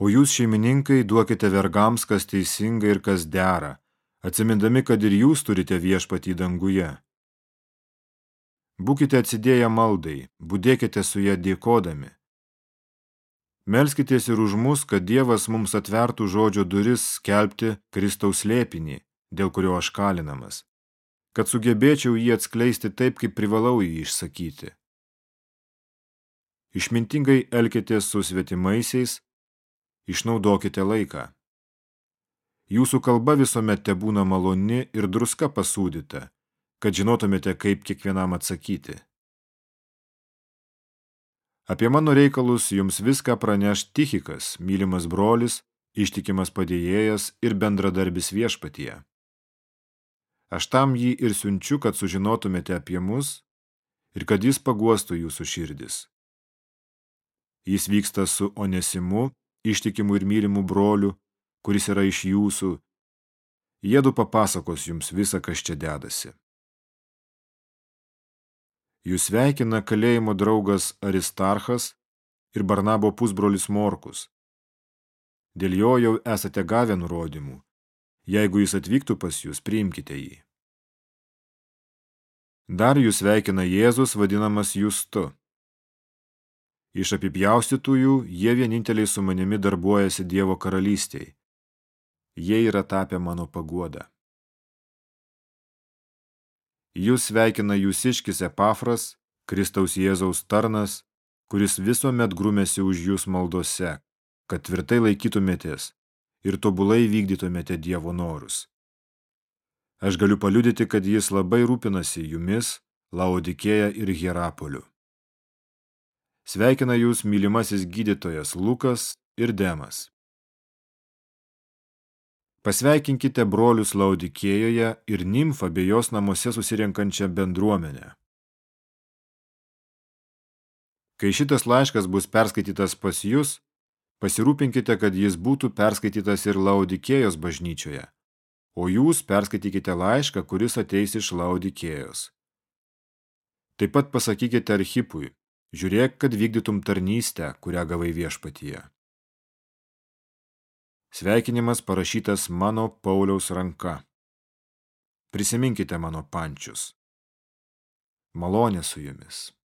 O jūs, šeimininkai, duokite vergams, kas teisinga ir kas dera, atsimindami, kad ir jūs turite viešpatį danguje. Būkite atsidėję maldai, būdėkite su ją dėkodami. Melskitės ir už mus, kad Dievas mums atvertų žodžio duris skelbti Kristaus slėpinį, dėl kurio aš kalinamas, kad sugebėčiau jį atskleisti taip, kaip privalau jį išsakyti. Išmintingai elkitės su svetimaisiais, išnaudokite laiką. Jūsų kalba visuomet te būna maloni ir druska pasūdyta, kad žinotumėte, kaip kiekvienam atsakyti. Apie mano reikalus jums viską praneš Tichikas, mylimas brolis, ištikimas padėjėjas ir bendradarbis viešpatyje. Aš tam jį ir siunčiu, kad sužinotumėte apie mus ir kad jis paguostų jūsų širdis. Jis vyksta su Onesimu, ištikimu ir mylimu broliu, kuris yra iš jūsų. Jėdu papasakos jums visą, kas čia dedasi. Jūs sveikina kalėjimo draugas Aristarchas ir Barnabo pusbrolis Morkus. Dėl jo jau esate gavę nurodymų. Jeigu jis atvyktų pas jūs, priimkite jį. Dar jūs sveikina Jėzus, vadinamas Justu. Iš apipjaustytųjų jie vieninteliai su manimi darbuojasi Dievo karalystėj. Jie yra tapę mano paguodą. Jūs sveikina jūsiškis Epafras, Kristaus Jėzaus tarnas, kuris visuomet grumėsi už jūs maldose, kad tvirtai laikytumėtės ir tobulai vykdytumėte Dievo norus. Aš galiu paliudyti, kad jis labai rūpinasi jumis, Laodikėja ir Hierapoliu. Sveikina jūs mylimasis gydytojas Lukas ir Demas. Pasveikinkite brolius Laudikėjoje ir nimfą bei jos namuose susirenkančią bendruomenę. Kai šitas laiškas bus perskaitytas pas jūs, pasirūpinkite, kad jis būtų perskaitytas ir Laudikėjos bažnyčioje, o jūs perskaitykite laišką, kuris ateis iš Laudikėjos. Taip pat pasakykite Archipui, Žiūrėk, kad vykdytum tarnystę, kurią gavai viešpatyje. Sveikinimas parašytas mano Pauliaus ranka. Prisiminkite mano pančius. Malonė su jumis.